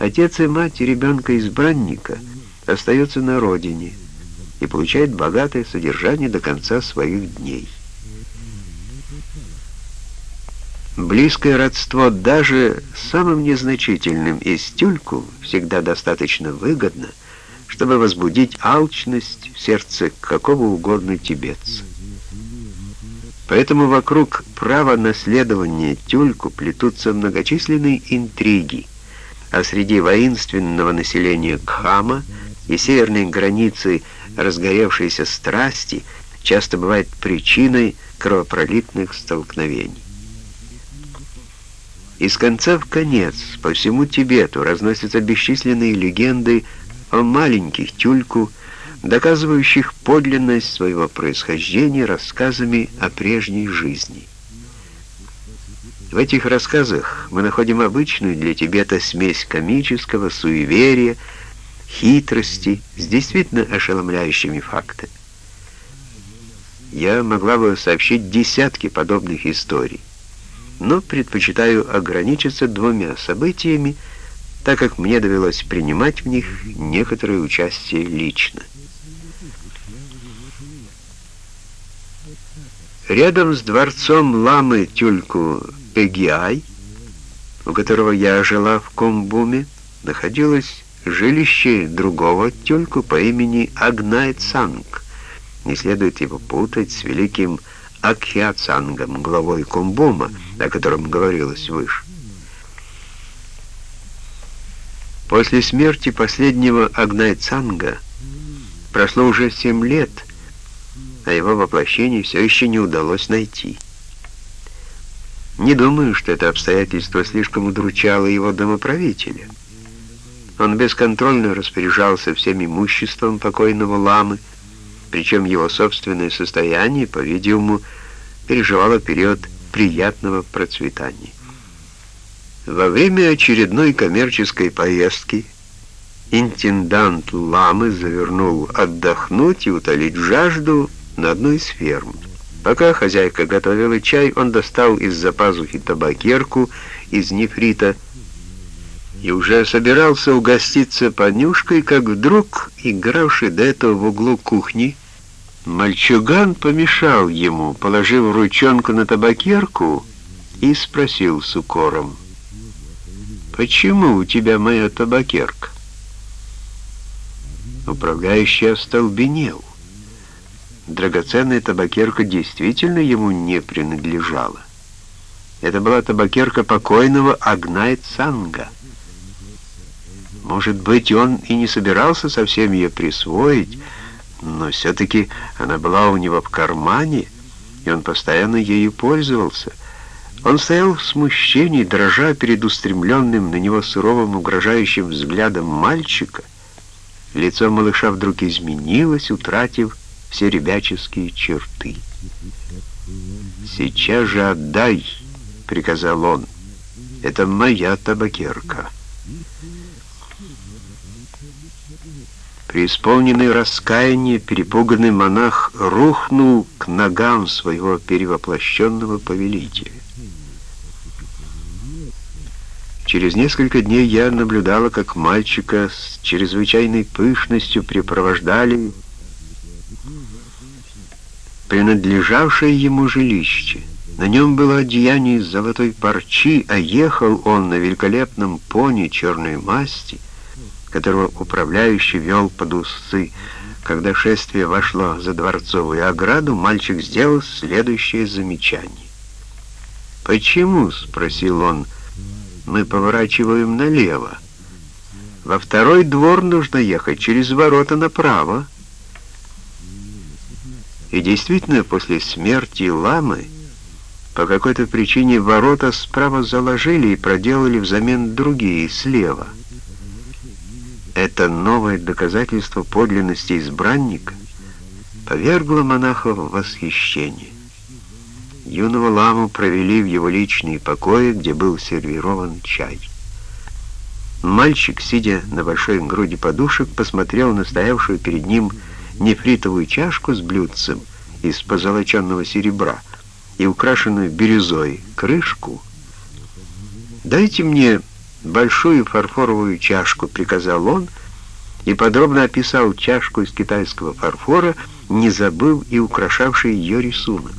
Отец и мать ребенка-избранника остаются на родине и получают богатое содержание до конца своих дней. Близкое родство даже самым незначительным из тюльку всегда достаточно выгодно, чтобы возбудить алчность в сердце какого угодно тибетца. Поэтому вокруг права наследования тюльку плетутся многочисленные интриги, а среди воинственного населения Кхама и северной границы разгоревшейся страсти часто бывает причиной кровопролитных столкновений. Из конца в конец по всему Тибету разносятся бесчисленные легенды о маленьких тюльку, доказывающих подлинность своего происхождения рассказами о прежней жизни. В этих рассказах мы находим обычную для Тибета смесь комического, суеверия, хитрости с действительно ошеломляющими фактами. Я могла бы сообщить десятки подобных историй, но предпочитаю ограничиться двумя событиями, так как мне довелось принимать в них некоторое участие лично. Рядом с дворцом ламы Тюльку Пегиай, у которого я жила в Комбуме, находилось жилище другого тюльку по имени Агнай Цанг. Не следует его путать с великим Акхиацангом, главой Комбума, о котором говорилось выше. После смерти последнего Агнайцанга прошло уже семь лет, а его воплощение все еще не удалось найти. Не думаю, что это обстоятельство слишком удручало его домоправителя. Он бесконтрольно распоряжался всем имуществом покойного ламы, причем его собственное состояние, по-видимому, переживало период приятного процветания. Во время очередной коммерческой поездки интендант Ламы завернул отдохнуть и утолить жажду на одну из ферм. Пока хозяйка готовила чай, он достал из-за пазухи табакерку из нефрита и уже собирался угоститься понюшкой, как вдруг, игравший до этого в углу кухни, Мальчуган помешал ему, положив ручонку на табакерку, и спросил с укором, «Почему у тебя моя табакерка?» Управляющий остолбенел. Драгоценная табакерка действительно ему не принадлежала. Это была табакерка покойного Агнай Цанга. Может быть, он и не собирался совсем ее присвоить, но все-таки она была у него в кармане, и он постоянно ею пользовался. Он стоял в смущении, дрожа перед устремленным на него суровым угрожающим взглядом мальчика. Лицо малыша вдруг изменилось, утратив все ребяческие черты. «Сейчас же отдай!» — приказал он. «Это моя табакерка». Преисполненный раскаяния, перепуганный монах рухнул к ногам своего перевоплощенного повелителя. Через несколько дней я наблюдала, как мальчика с чрезвычайной пышностью припровождали принадлежавшее ему жилище. На нем было одеяние из золотой парчи, а ехал он на великолепном пони черной масти — которого управляющий вел под усы. Когда шествие вошло за дворцовую ограду, мальчик сделал следующее замечание. «Почему?» — спросил он. «Мы поворачиваем налево. Во второй двор нужно ехать через ворота направо». И действительно, после смерти ламы по какой-то причине ворота справа заложили и проделали взамен другие слева — это новое доказательство подлинности избранника повергло монаха в восхищение. Юного ламу провели в его личные покои, где был сервирован чай. Мальчик, сидя на большой груди подушек, посмотрел на стоявшую перед ним нефритовую чашку с блюдцем из позолоченного серебра и украшенную бирюзой крышку. «Дайте мне «Большую фарфоровую чашку», — приказал он, и подробно описал чашку из китайского фарфора, не забыв и украшавший ее рисунок.